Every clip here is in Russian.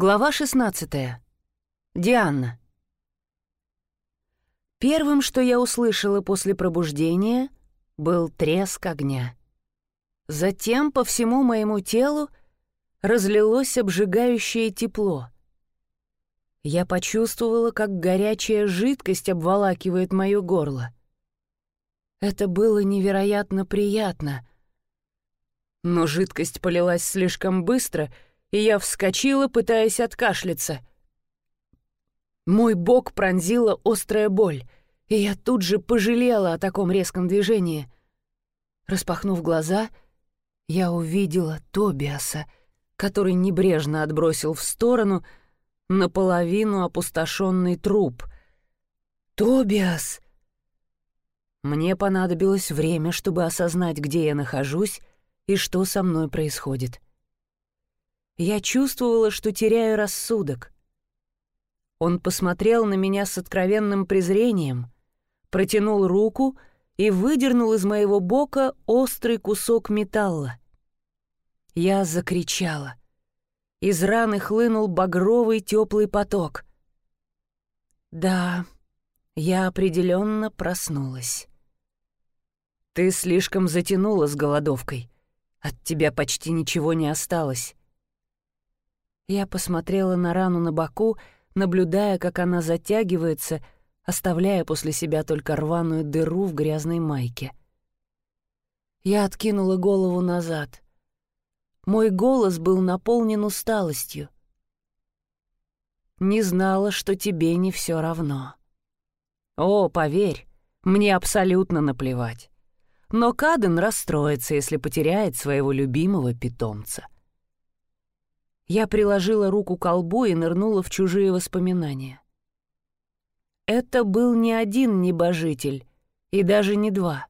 Глава 16. Диана. Первым, что я услышала после пробуждения, был треск огня. Затем по всему моему телу разлилось обжигающее тепло. Я почувствовала, как горячая жидкость обволакивает моё горло. Это было невероятно приятно. Но жидкость полилась слишком быстро — и я вскочила, пытаясь откашляться. Мой бок пронзила острая боль, и я тут же пожалела о таком резком движении. Распахнув глаза, я увидела Тобиаса, который небрежно отбросил в сторону наполовину опустошенный труп. «Тобиас!» Мне понадобилось время, чтобы осознать, где я нахожусь и что со мной происходит. Я чувствовала, что теряю рассудок. Он посмотрел на меня с откровенным презрением, протянул руку и выдернул из моего бока острый кусок металла. Я закричала. Из раны хлынул багровый теплый поток. Да, я определенно проснулась. Ты слишком затянула с голодовкой. От тебя почти ничего не осталось. Я посмотрела на рану на боку, наблюдая, как она затягивается, оставляя после себя только рваную дыру в грязной майке. Я откинула голову назад. Мой голос был наполнен усталостью. Не знала, что тебе не все равно. О, поверь, мне абсолютно наплевать. Но Каден расстроится, если потеряет своего любимого питомца. Я приложила руку к колбу и нырнула в чужие воспоминания. Это был не один небожитель, и даже не два.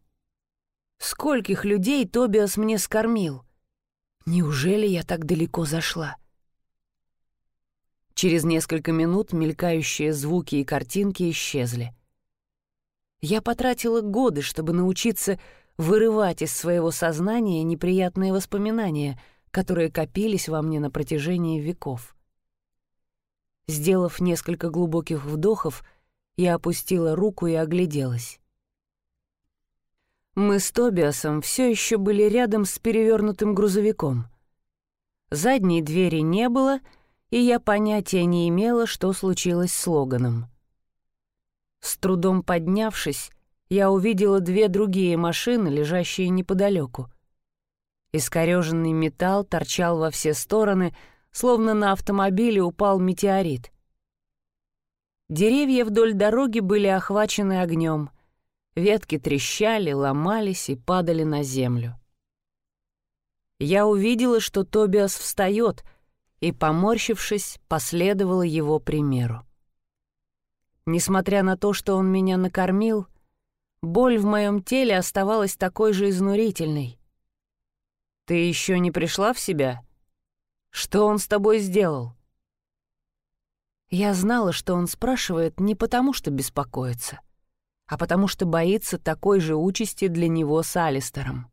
Скольких людей Тобиас мне скормил? Неужели я так далеко зашла? Через несколько минут мелькающие звуки и картинки исчезли. Я потратила годы, чтобы научиться вырывать из своего сознания неприятные воспоминания — которые копились во мне на протяжении веков. Сделав несколько глубоких вдохов, я опустила руку и огляделась. Мы с Тобиасом все еще были рядом с перевернутым грузовиком. Задней двери не было, и я понятия не имела, что случилось с Логаном. С трудом поднявшись, я увидела две другие машины, лежащие неподалеку. Искореженный металл торчал во все стороны, словно на автомобиле упал метеорит. Деревья вдоль дороги были охвачены огнем. Ветки трещали, ломались и падали на землю. Я увидела, что Тобиас встает, и, поморщившись, последовала его примеру. Несмотря на то, что он меня накормил, боль в моем теле оставалась такой же изнурительной. Ты еще не пришла в себя? Что он с тобой сделал?» Я знала, что он спрашивает не потому, что беспокоится, а потому что боится такой же участи для него с Алистером.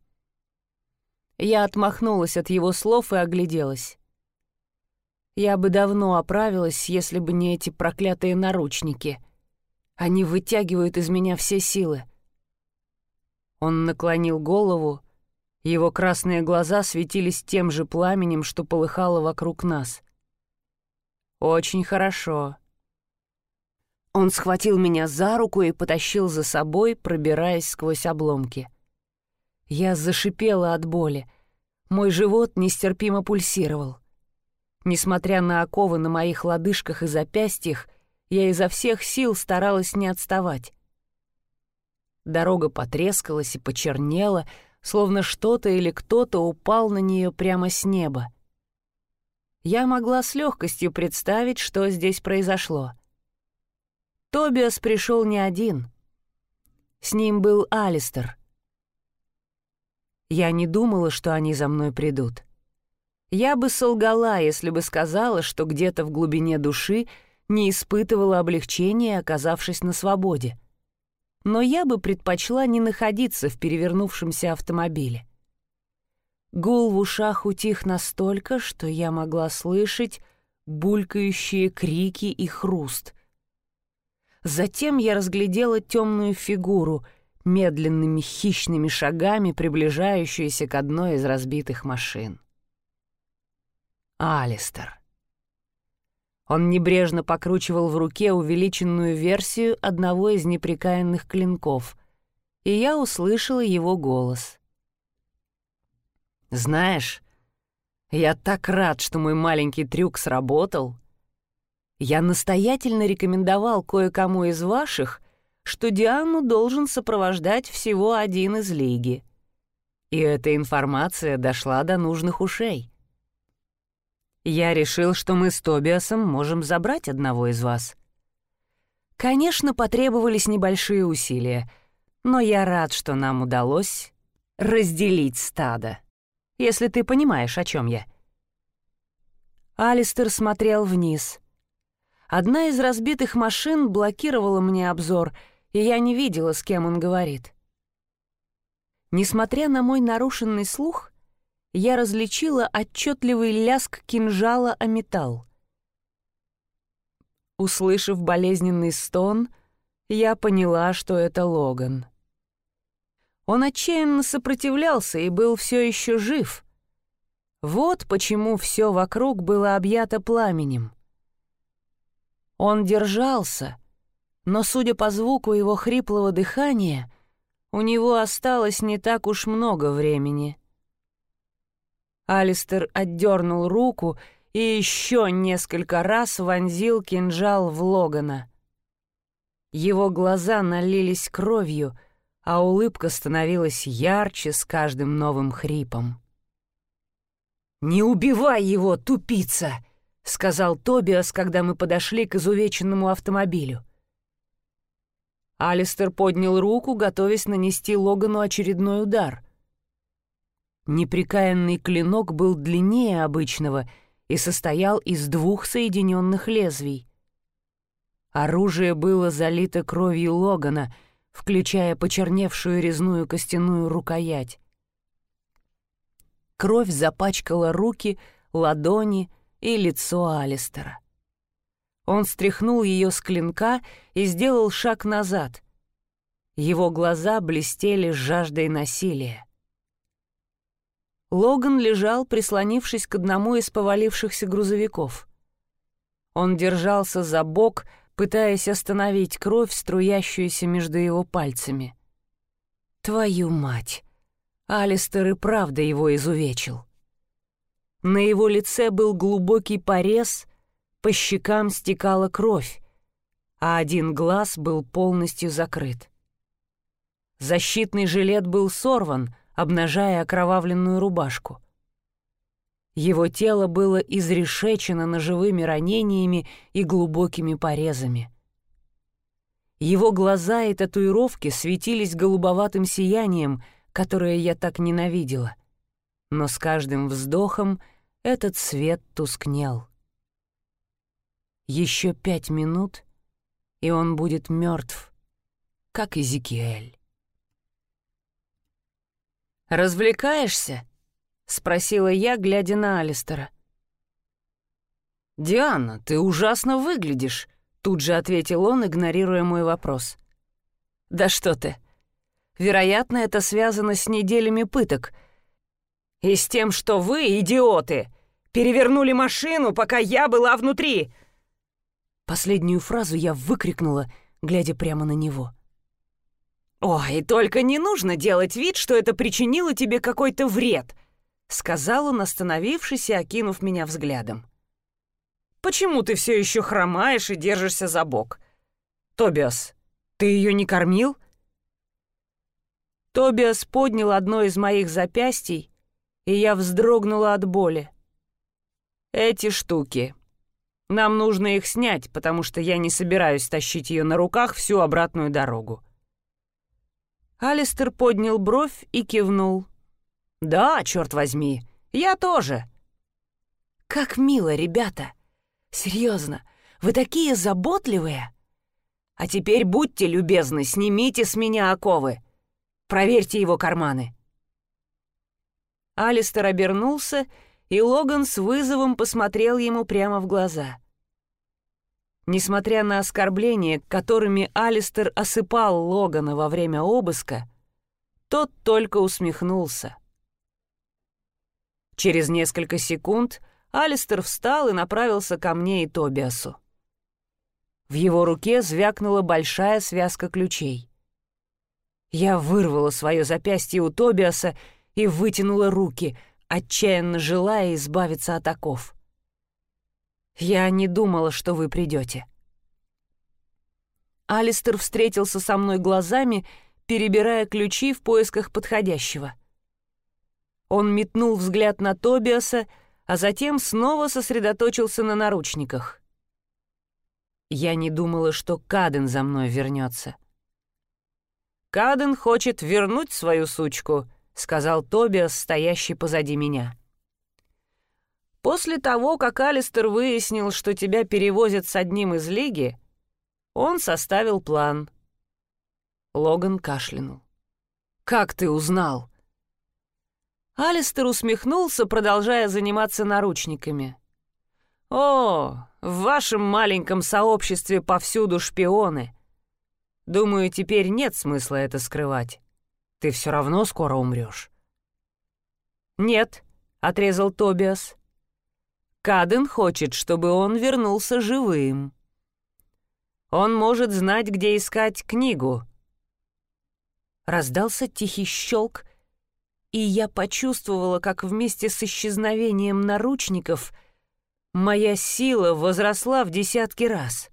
Я отмахнулась от его слов и огляделась. Я бы давно оправилась, если бы не эти проклятые наручники. Они вытягивают из меня все силы. Он наклонил голову, его красные глаза светились тем же пламенем, что полыхало вокруг нас. «Очень хорошо». Он схватил меня за руку и потащил за собой, пробираясь сквозь обломки. Я зашипела от боли. Мой живот нестерпимо пульсировал. Несмотря на оковы на моих лодыжках и запястьях, я изо всех сил старалась не отставать. Дорога потрескалась и почернела, словно что-то или кто-то упал на нее прямо с неба. Я могла с легкостью представить, что здесь произошло. Тобиас пришел не один. С ним был Алистер. Я не думала, что они за мной придут. Я бы солгала, если бы сказала, что где-то в глубине души не испытывала облегчения, оказавшись на свободе но я бы предпочла не находиться в перевернувшемся автомобиле. Гул в ушах утих настолько, что я могла слышать булькающие крики и хруст. Затем я разглядела темную фигуру, медленными хищными шагами приближающуюся к одной из разбитых машин. Алистер. Он небрежно покручивал в руке увеличенную версию одного из неприкаянных клинков, и я услышала его голос. «Знаешь, я так рад, что мой маленький трюк сработал. Я настоятельно рекомендовал кое-кому из ваших, что Диану должен сопровождать всего один из лиги. И эта информация дошла до нужных ушей. Я решил, что мы с Тобиасом можем забрать одного из вас. Конечно, потребовались небольшие усилия, но я рад, что нам удалось разделить стадо, если ты понимаешь, о чем я. Алистер смотрел вниз. Одна из разбитых машин блокировала мне обзор, и я не видела, с кем он говорит. Несмотря на мой нарушенный слух, я различила отчетливый ляск кинжала о металл. Услышав болезненный стон, я поняла, что это Логан. Он отчаянно сопротивлялся и был все еще жив. Вот почему все вокруг было объято пламенем. Он держался, но, судя по звуку его хриплого дыхания, у него осталось не так уж много времени — Алистер отдернул руку и еще несколько раз вонзил кинжал в Логана. Его глаза налились кровью, а улыбка становилась ярче с каждым новым хрипом. «Не убивай его, тупица!» — сказал Тобиас, когда мы подошли к изувеченному автомобилю. Алистер поднял руку, готовясь нанести Логану очередной удар. Неприкаянный клинок был длиннее обычного и состоял из двух соединенных лезвий. Оружие было залито кровью Логана, включая почерневшую резную костяную рукоять. Кровь запачкала руки, ладони и лицо Алистера. Он стряхнул ее с клинка и сделал шаг назад. Его глаза блестели жаждой насилия. Логан лежал, прислонившись к одному из повалившихся грузовиков. Он держался за бок, пытаясь остановить кровь, струящуюся между его пальцами. «Твою мать!» Алистер и правда его изувечил. На его лице был глубокий порез, по щекам стекала кровь, а один глаз был полностью закрыт. Защитный жилет был сорван — обнажая окровавленную рубашку. Его тело было изрешечено ножевыми ранениями и глубокими порезами. Его глаза и татуировки светились голубоватым сиянием, которое я так ненавидела. Но с каждым вздохом этот свет тускнел. Еще пять минут, и он будет мертв, как Изикиэль. «Развлекаешься?» — спросила я, глядя на Алистера. «Диана, ты ужасно выглядишь», — тут же ответил он, игнорируя мой вопрос. «Да что ты. Вероятно, это связано с неделями пыток. И с тем, что вы, идиоты, перевернули машину, пока я была внутри!» Последнюю фразу я выкрикнула, глядя прямо на него. «Ой, только не нужно делать вид, что это причинило тебе какой-то вред», — сказал он, остановившись и окинув меня взглядом. «Почему ты все еще хромаешь и держишься за бок? Тобиас, ты ее не кормил?» Тобиас поднял одно из моих запястий, и я вздрогнула от боли. «Эти штуки. Нам нужно их снять, потому что я не собираюсь тащить ее на руках всю обратную дорогу. Алистер поднял бровь и кивнул. «Да, черт возьми, я тоже». «Как мило, ребята! Серьезно, вы такие заботливые! А теперь будьте любезны, снимите с меня оковы. Проверьте его карманы». Алистер обернулся и Логан с вызовом посмотрел ему прямо в глаза. Несмотря на оскорбления, которыми Алистер осыпал Логана во время обыска, тот только усмехнулся. Через несколько секунд Алистер встал и направился ко мне и Тобиасу. В его руке звякнула большая связка ключей. Я вырвала свое запястье у Тобиаса и вытянула руки, отчаянно желая избавиться от оков. «Я не думала, что вы придете». Алистер встретился со мной глазами, перебирая ключи в поисках подходящего. Он метнул взгляд на Тобиаса, а затем снова сосредоточился на наручниках. Я не думала, что Каден за мной вернется. «Каден хочет вернуть свою сучку», — сказал Тобиас, стоящий позади меня. «После того, как Алистер выяснил, что тебя перевозят с одним из лиги, он составил план». Логан кашлянул. «Как ты узнал?» Алистер усмехнулся, продолжая заниматься наручниками. «О, в вашем маленьком сообществе повсюду шпионы. Думаю, теперь нет смысла это скрывать. Ты все равно скоро умрешь. «Нет», — отрезал Тобиас. «Каден хочет, чтобы он вернулся живым. Он может знать, где искать книгу». Раздался тихий щелк, и я почувствовала, как вместе с исчезновением наручников — Моя сила возросла в десятки раз.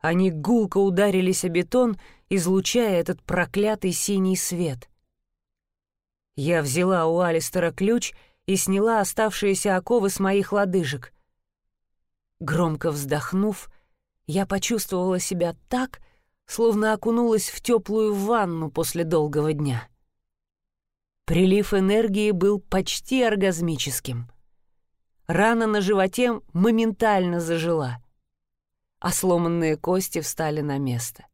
Они гулко ударились о бетон, излучая этот проклятый синий свет. Я взяла у Алистера ключ и сняла оставшиеся оковы с моих лодыжек. Громко вздохнув, я почувствовала себя так, словно окунулась в теплую ванну после долгого дня. Прилив энергии был почти оргазмическим — Рана на животе моментально зажила, а сломанные кости встали на место.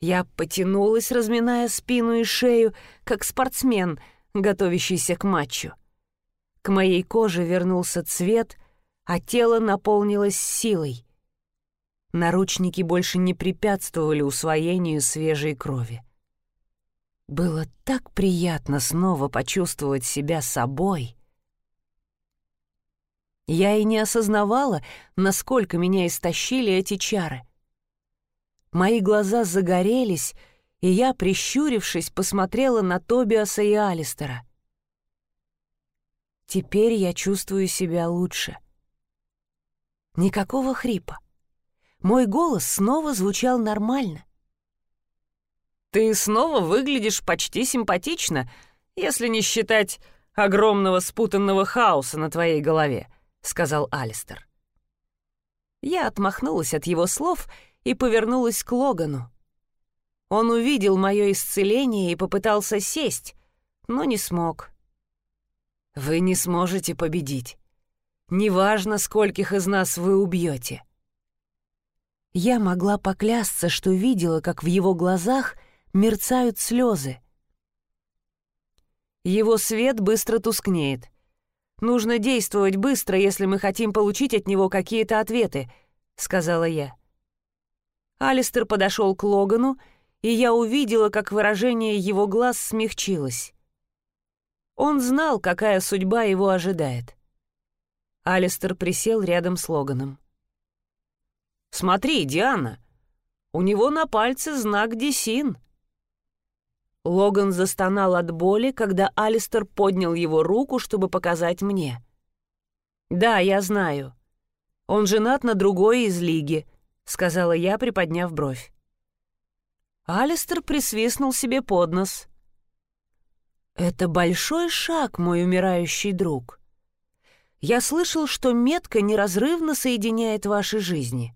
Я потянулась, разминая спину и шею, как спортсмен, готовящийся к матчу. К моей коже вернулся цвет, а тело наполнилось силой. Наручники больше не препятствовали усвоению свежей крови. Было так приятно снова почувствовать себя собой — я и не осознавала, насколько меня истощили эти чары. Мои глаза загорелись, и я, прищурившись, посмотрела на Тобиаса и Алистера. Теперь я чувствую себя лучше. Никакого хрипа. Мой голос снова звучал нормально. «Ты снова выглядишь почти симпатично, если не считать огромного спутанного хаоса на твоей голове», сказал Алистер. Я отмахнулась от его слов и повернулась к Логану. Он увидел мое исцеление и попытался сесть, но не смог. «Вы не сможете победить. Неважно, скольких из нас вы убьете». Я могла поклясться, что видела, как в его глазах мерцают слезы. Его свет быстро тускнеет. Нужно действовать быстро, если мы хотим получить от него какие-то ответы», — сказала я. Алистер подошел к Логану, и я увидела, как выражение его глаз смягчилось. Он знал, какая судьба его ожидает. Алистер присел рядом с Логаном. «Смотри, Диана, у него на пальце знак Десин», Логан застонал от боли, когда Алистер поднял его руку, чтобы показать мне. «Да, я знаю. Он женат на другой из лиги», — сказала я, приподняв бровь. Алистер присвистнул себе под нос. «Это большой шаг, мой умирающий друг. Я слышал, что метка неразрывно соединяет ваши жизни.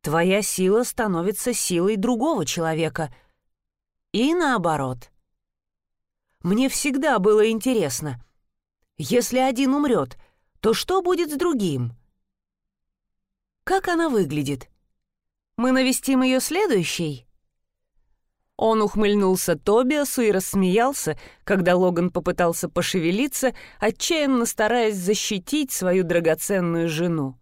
Твоя сила становится силой другого человека — и наоборот. Мне всегда было интересно, если один умрет, то что будет с другим? Как она выглядит? Мы навестим ее следующей? Он ухмыльнулся Тобиасу и рассмеялся, когда Логан попытался пошевелиться, отчаянно стараясь защитить свою драгоценную жену.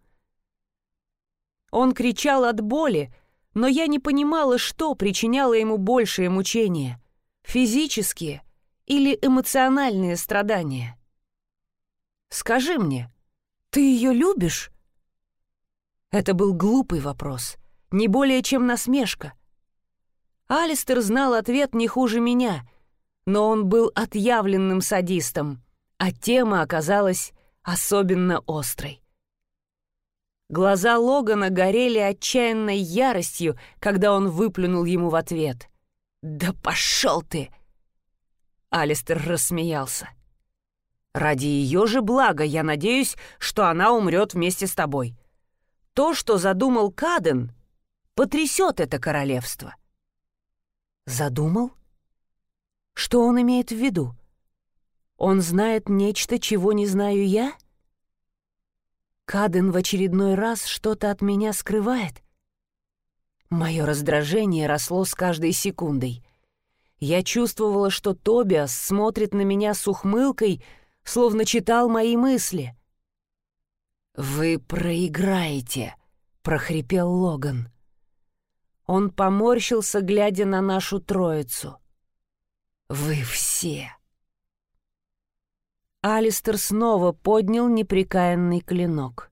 Он кричал от боли, но я не понимала, что причиняло ему большее мучение — физические или эмоциональные страдания. «Скажи мне, ты ее любишь?» Это был глупый вопрос, не более чем насмешка — Алистер знал ответ не хуже меня, но он был отъявленным садистом, а тема оказалась особенно острой. Глаза Логана горели отчаянной яростью, когда он выплюнул ему в ответ. «Да пошел ты!» Алистер рассмеялся. «Ради ее же блага я надеюсь, что она умрет вместе с тобой. То, что задумал Каден, потрясет это королевство». Задумал? Что он имеет в виду? Он знает нечто, чего не знаю я? Каден в очередной раз что-то от меня скрывает? Мое раздражение росло с каждой секундой. Я чувствовала, что Тобиас смотрит на меня с ухмылкой, словно читал мои мысли. «Вы проиграете», — прохрипел Логан. Он поморщился, глядя на нашу троицу. «Вы все!» Алистер снова поднял неприкаянный клинок.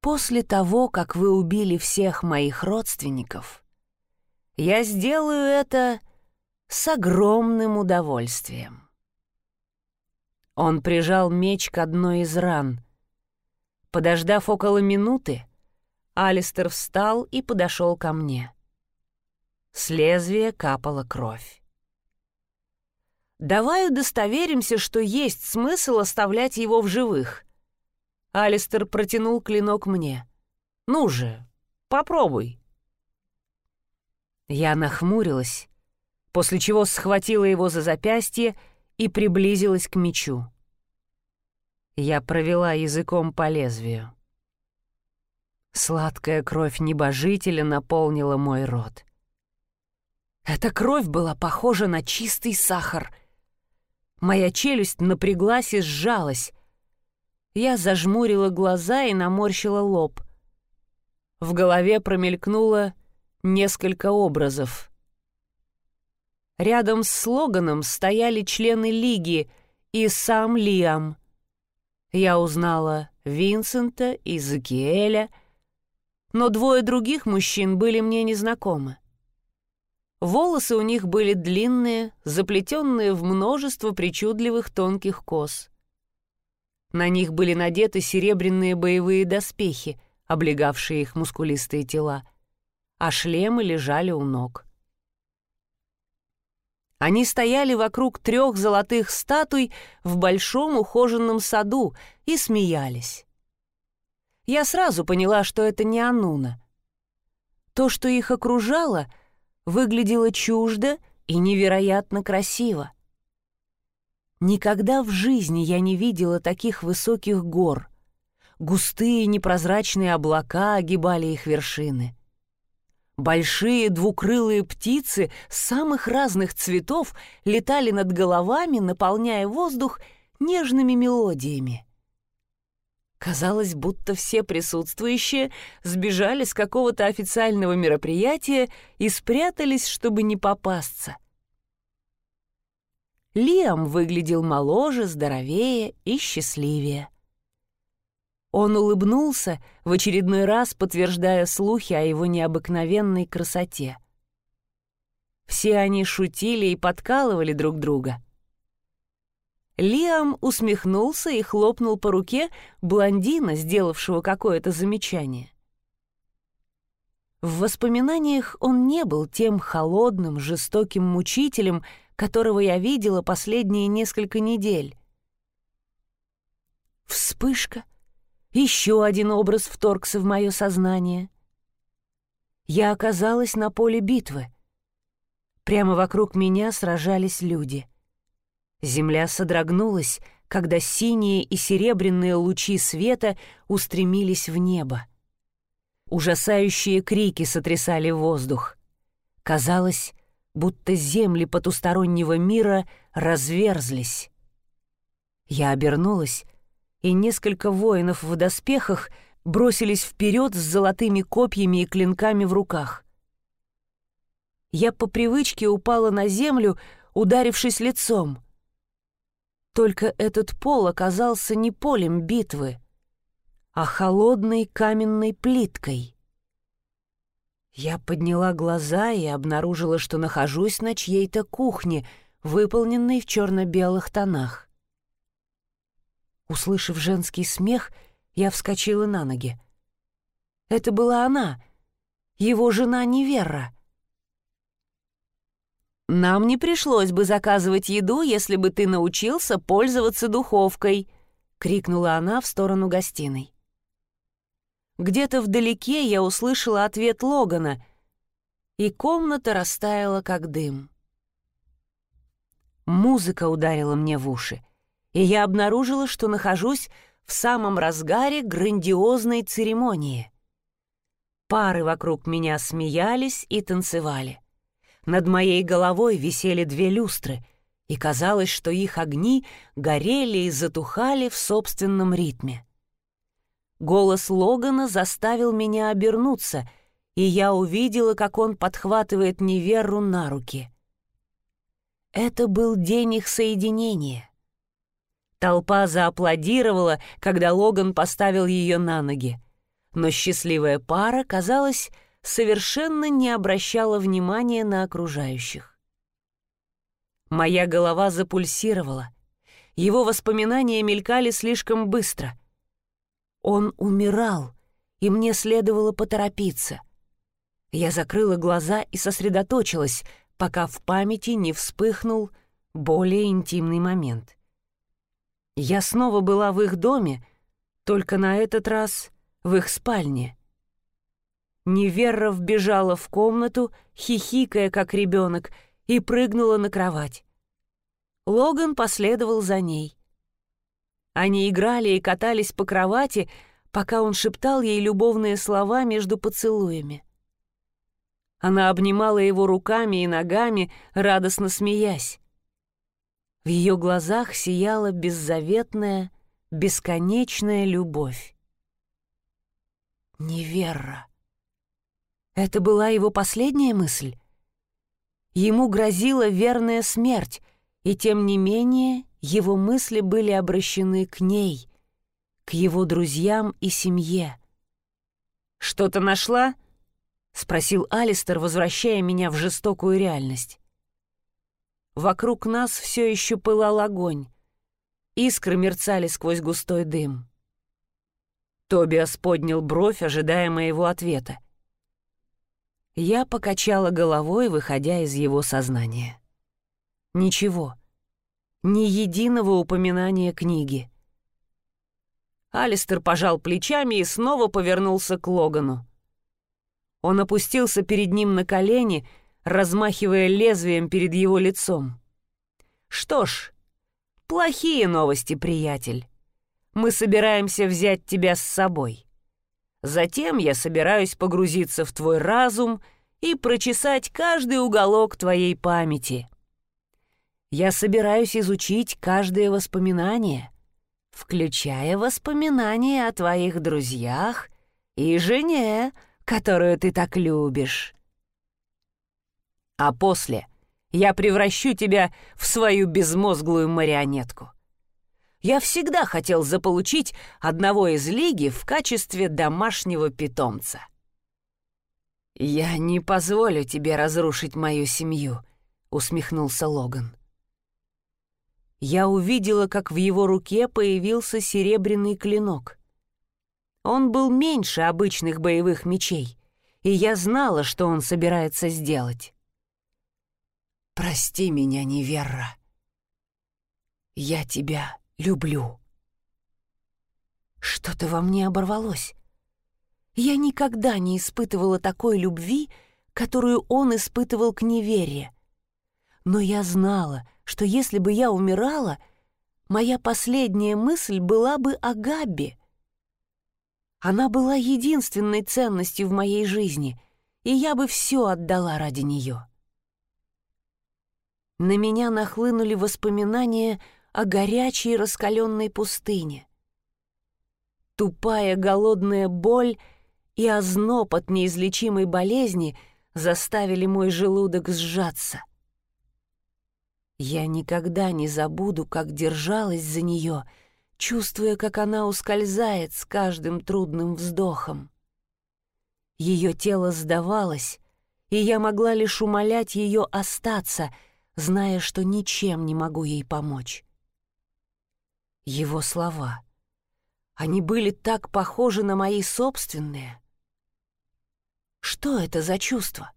«После того, как вы убили всех моих родственников, я сделаю это с огромным удовольствием». Он прижал меч к одной из ран. Подождав около минуты, Алистер встал и подошел ко мне. С лезвия капала кровь. «Давай удостоверимся, что есть смысл оставлять его в живых». Алистер протянул клинок мне. «Ну же, попробуй». Я нахмурилась, после чего схватила его за запястье и приблизилась к мечу. Я провела языком по лезвию. Сладкая кровь небожителя наполнила мой рот. Эта кровь была похожа на чистый сахар. Моя челюсть напряглась и сжалась. Я зажмурила глаза и наморщила лоб. В голове промелькнуло несколько образов. Рядом с слоганом стояли члены Лиги и сам Лиам. Я узнала Винсента и Закиэля — но двое других мужчин были мне незнакомы. Волосы у них были длинные, заплетенные в множество причудливых тонких кос. На них были надеты серебряные боевые доспехи, облегавшие их мускулистые тела, а шлемы лежали у ног. Они стояли вокруг трех золотых статуй в большом ухоженном саду и смеялись я сразу поняла, что это не Ануна. То, что их окружало, выглядело чуждо и невероятно красиво. Никогда в жизни я не видела таких высоких гор. Густые непрозрачные облака огибали их вершины. Большие двукрылые птицы самых разных цветов летали над головами, наполняя воздух нежными мелодиями. Казалось, будто все присутствующие сбежали с какого-то официального мероприятия и спрятались, чтобы не попасться. Лиам выглядел моложе, здоровее и счастливее. Он улыбнулся, в очередной раз подтверждая слухи о его необыкновенной красоте. Все они шутили и подкалывали друг друга — Лиам усмехнулся и хлопнул по руке блондина, сделавшего какое-то замечание. В воспоминаниях он не был тем холодным, жестоким мучителем, которого я видела последние несколько недель. Вспышка. Еще один образ вторгся в мое сознание. Я оказалась на поле битвы. Прямо вокруг меня сражались люди. Земля содрогнулась, когда синие и серебряные лучи света устремились в небо. Ужасающие крики сотрясали воздух. Казалось, будто земли потустороннего мира разверзлись. Я обернулась, и несколько воинов в доспехах бросились вперед с золотыми копьями и клинками в руках. Я по привычке упала на землю, ударившись лицом. Только этот пол оказался не полем битвы, а холодной каменной плиткой. Я подняла глаза и обнаружила, что нахожусь на чьей-то кухне, выполненной в черно-белых тонах. Услышав женский смех, я вскочила на ноги. Это была она, его жена Неверра. «Нам не пришлось бы заказывать еду, если бы ты научился пользоваться духовкой», — крикнула она в сторону гостиной. Где-то вдалеке я услышала ответ Логана, и комната растаяла, как дым. Музыка ударила мне в уши, и я обнаружила, что нахожусь в самом разгаре грандиозной церемонии. Пары вокруг меня смеялись и танцевали. Над моей головой висели две люстры, и казалось, что их огни горели и затухали в собственном ритме. Голос Логана заставил меня обернуться, и я увидела, как он подхватывает Неверу на руки. Это был день их соединения. Толпа зааплодировала, когда Логан поставил ее на ноги. Но счастливая пара, казалось, совершенно не обращала внимания на окружающих. Моя голова запульсировала. Его воспоминания мелькали слишком быстро. Он умирал, и мне следовало поторопиться. Я закрыла глаза и сосредоточилась, пока в памяти не вспыхнул более интимный момент. Я снова была в их доме, только на этот раз в их спальне. Неверра вбежала в комнату, хихикая, как ребенок, и прыгнула на кровать. Логан последовал за ней. Они играли и катались по кровати, пока он шептал ей любовные слова между поцелуями. Она обнимала его руками и ногами, радостно смеясь. В ее глазах сияла беззаветная, бесконечная любовь. Неверра. Это была его последняя мысль? Ему грозила верная смерть, и тем не менее его мысли были обращены к ней, к его друзьям и семье. «Что-то нашла?» — спросил Алистер, возвращая меня в жестокую реальность. Вокруг нас все еще пылал огонь. Искры мерцали сквозь густой дым. Тобиас поднял бровь, ожидая моего ответа. Я покачала головой, выходя из его сознания. Ничего. Ни единого упоминания книги. Алистер пожал плечами и снова повернулся к Логану. Он опустился перед ним на колени, размахивая лезвием перед его лицом. «Что ж, плохие новости, приятель. Мы собираемся взять тебя с собой. Затем я собираюсь погрузиться в твой разум и прочесать каждый уголок твоей памяти. Я собираюсь изучить каждое воспоминание, включая воспоминания о твоих друзьях и жене, которую ты так любишь. А после я превращу тебя в свою безмозглую марионетку я всегда хотел заполучить одного из лиги в качестве домашнего питомца. «Я не позволю тебе разрушить мою семью», — усмехнулся Логан. Я увидела, как в его руке появился серебряный клинок. Он был меньше обычных боевых мечей, и я знала, что он собирается сделать. «Прости меня, Неверра. Я тебя люблю. Что-то во мне оборвалось. Я никогда не испытывала такой любви, которую он испытывал к невере. Но я знала, что если бы я умирала, моя последняя мысль была бы о Габби. Она была единственной ценностью в моей жизни, и я бы все отдала ради нее. На меня нахлынули воспоминания о горячей раскаленной пустыне. Тупая голодная боль и озноб от неизлечимой болезни заставили мой желудок сжаться. Я никогда не забуду, как держалась за нее, чувствуя, как она ускользает с каждым трудным вздохом. Ее тело сдавалось, и я могла лишь умолять ее остаться, зная, что ничем не могу ей помочь. Его слова. Они были так похожи на мои собственные. Что это за чувство?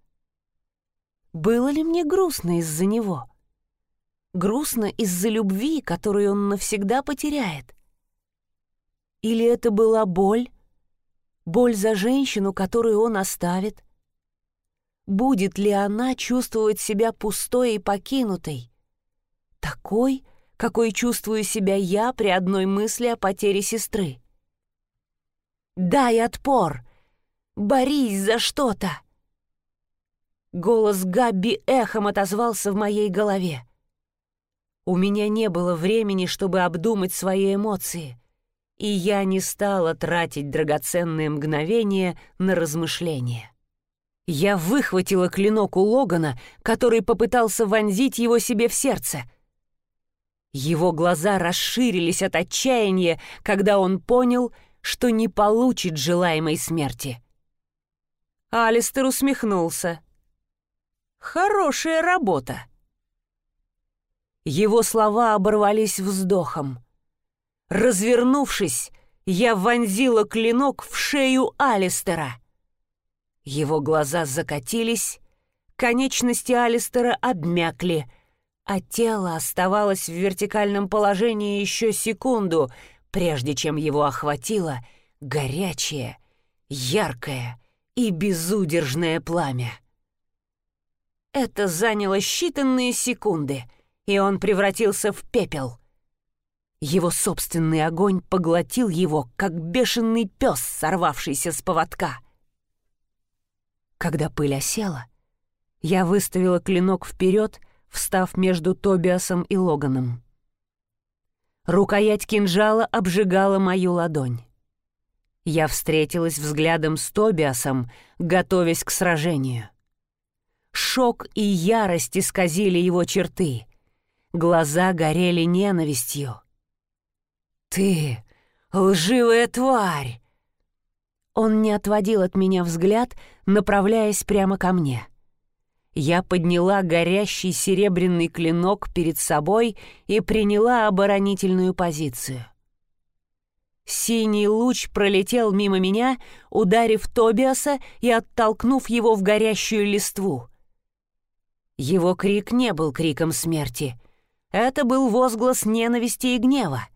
Было ли мне грустно из-за него? Грустно из-за любви, которую он навсегда потеряет? Или это была боль, боль за женщину, которую он оставит? Будет ли она чувствовать себя пустой и покинутой? Такой, какой чувствую себя я при одной мысли о потере сестры. «Дай отпор! Борись за что-то!» Голос Габби эхом отозвался в моей голове. У меня не было времени, чтобы обдумать свои эмоции и я не стала тратить драгоценные мгновения на размышления. Я выхватила клинок у Логана, который попытался вонзить его себе в сердце. Его глаза расширились от отчаяния, когда он понял, что не получит желаемой смерти. Алистер усмехнулся. «Хорошая работа!» Его слова оборвались вздохом. Развернувшись, я вонзила клинок в шею Алистера. Его глаза закатились, конечности Алистера обмякли, а тело оставалось в вертикальном положении еще секунду, прежде чем его охватило горячее, яркое и безудержное пламя. Это заняло считанные секунды, и он превратился в пепел — его собственный огонь поглотил его, как бешеный пес, сорвавшийся с поводка. Когда пыль осела, я выставила клинок вперед, встав между Тобиасом и Логаном. Рукоять кинжала обжигала мою ладонь. Я встретилась взглядом с Тобиасом, готовясь к сражению. Шок и ярость исказили его черты. Глаза горели ненавистью. «Ты лживая тварь!» Он не отводил от меня взгляд, направляясь прямо ко мне. Я подняла горящий серебряный клинок перед собой и приняла оборонительную позицию. Синий луч пролетел мимо меня, ударив Тобиаса и оттолкнув его в горящую листву. Его крик не был криком смерти. Это был возглас ненависти и гнева.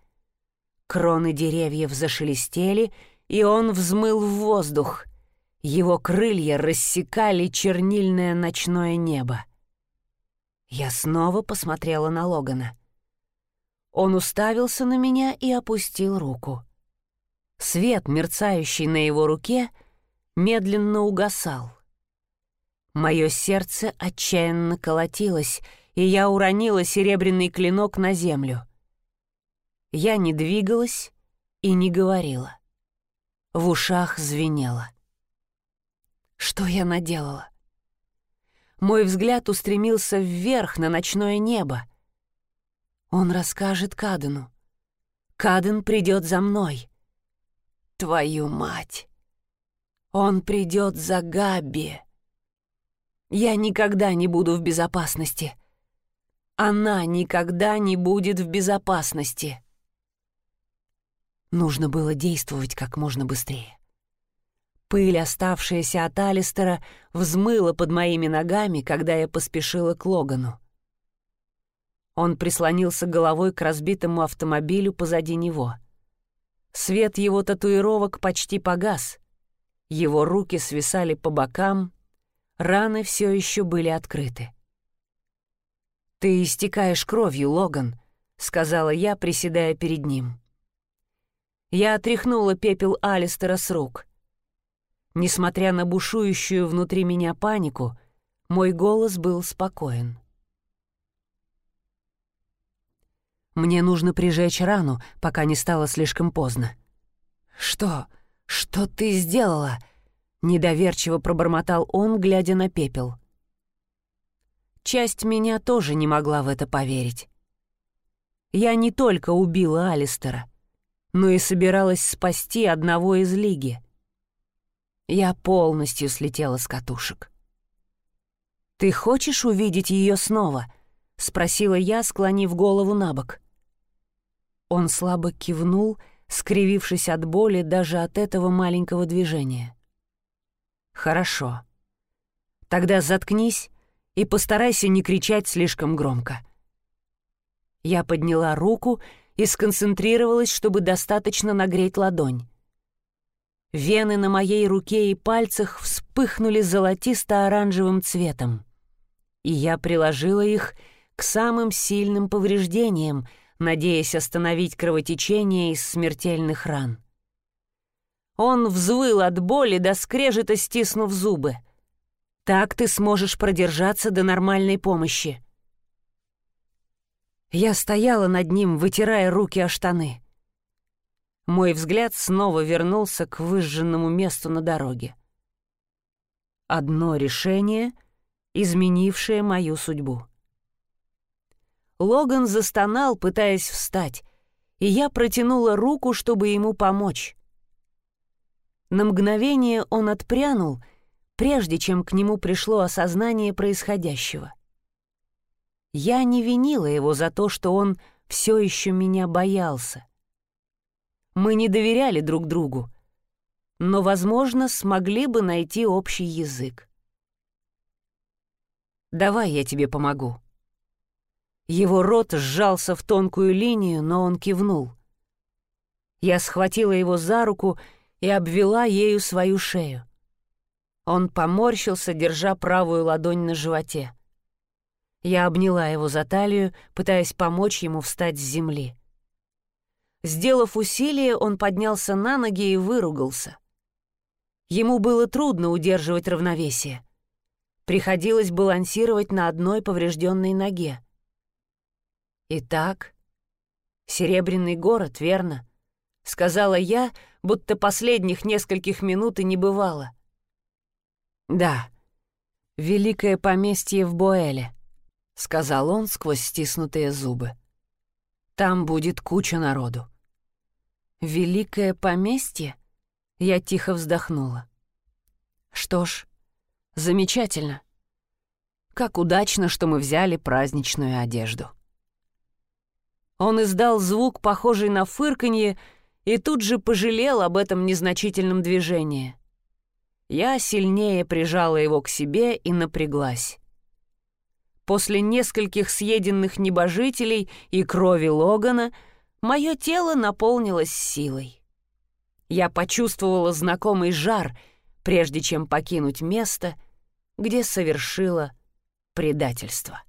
Кроны деревьев зашелестели, и он взмыл в воздух. Его крылья рассекали чернильное ночное небо. Я снова посмотрела на Логана. Он уставился на меня и опустил руку. Свет, мерцающий на его руке, медленно угасал. Мое сердце отчаянно колотилось, и я уронила серебряный клинок на землю. Я не двигалась и не говорила. В ушах звенело. Что я наделала? Мой взгляд устремился вверх на ночное небо. Он расскажет Кадену. Каден придет за мной. Твою мать! Он придет за Габи. Я никогда не буду в безопасности. Она никогда не будет в безопасности. Нужно было действовать как можно быстрее. Пыль, оставшаяся от Алистера, взмыла под моими ногами, когда я поспешила к Логану. Он прислонился головой к разбитому автомобилю позади него. Свет его татуировок почти погас. Его руки свисали по бокам, раны все еще были открыты. «Ты истекаешь кровью, Логан», — сказала я, приседая перед ним. Я отряхнула пепел Алистера с рук. Несмотря на бушующую внутри меня панику, мой голос был спокоен. Мне нужно прижечь рану, пока не стало слишком поздно. «Что? Что ты сделала?» — недоверчиво пробормотал он, глядя на пепел. Часть меня тоже не могла в это поверить. Я не только убила Алистера, но и собиралась спасти одного из Лиги. Я полностью слетела с катушек. «Ты хочешь увидеть ее снова?» — спросила я, склонив голову на бок. Он слабо кивнул, скривившись от боли даже от этого маленького движения. «Хорошо. Тогда заткнись и постарайся не кричать слишком громко». Я подняла руку и сконцентрировалась, чтобы достаточно нагреть ладонь. Вены на моей руке и пальцах вспыхнули золотисто-оранжевым цветом, и я приложила их к самым сильным повреждениям, надеясь остановить кровотечение из смертельных ран. Он взвыл от боли до скрежета, стиснув зубы. «Так ты сможешь продержаться до нормальной помощи». Я стояла над ним, вытирая руки о штаны. Мой взгляд снова вернулся к выжженному месту на дороге. Одно решение, изменившее мою судьбу. Логан застонал, пытаясь встать, и я протянула руку, чтобы ему помочь. На мгновение он отпрянул, прежде чем к нему пришло осознание происходящего. Я не винила его за то, что он все еще меня боялся. Мы не доверяли друг другу, но, возможно, смогли бы найти общий язык. «Давай я тебе помогу», его рот сжался в тонкую линию, но он кивнул. Я схватила его за руку и обвела ею свою шею. Он поморщился, держа правую ладонь на животе. Я обняла его за талию, пытаясь помочь ему встать с земли. Сделав усилие, он поднялся на ноги и выругался. Ему было трудно удерживать равновесие. Приходилось балансировать на одной поврежденной ноге. «Итак, Серебряный город, верно?» — сказала я, будто последних нескольких минут и не бывало. «Да, великое поместье в Боэле», — сказал он сквозь стиснутые зубы. «Там будет куча народу». «Великое поместье?» — я тихо вздохнула. «Что ж, замечательно. Как удачно, что мы взяли праздничную одежду». Он издал звук, похожий на фырканье, и тут же пожалел об этом незначительном движении. Я сильнее прижала его к себе и напряглась. После нескольких съеденных небожителей и крови Логана мое тело наполнилось силой. Я почувствовала знакомый жар, прежде чем покинуть место, где совершила предательство.